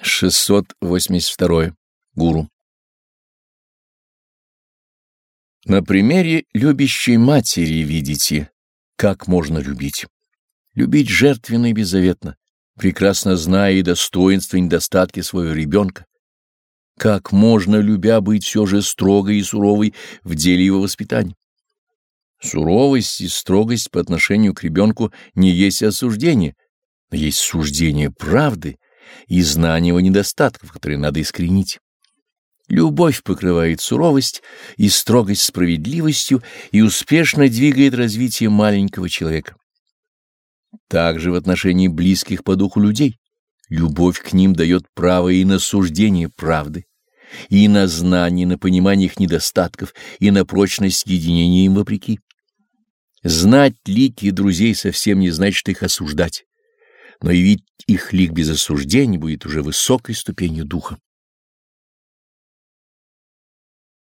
682. Гуру. На примере любящей матери видите, как можно любить. Любить жертвенно и беззаветно, прекрасно зная и достоинства и недостатки своего ребенка. Как можно, любя, быть все же строгой и суровой в деле его воспитания. Суровость и строгость по отношению к ребенку не есть осуждение, но есть суждение правды — и знание его недостатков, которые надо искоренить. Любовь покрывает суровость и строгость справедливостью и успешно двигает развитие маленького человека. Также в отношении близких по духу людей любовь к ним дает право и на суждение правды, и на знание, на понимание их недостатков, и на прочность единения им вопреки. Знать лики друзей совсем не значит их осуждать но явить их лик без осуждения будет уже высокой ступенью духа.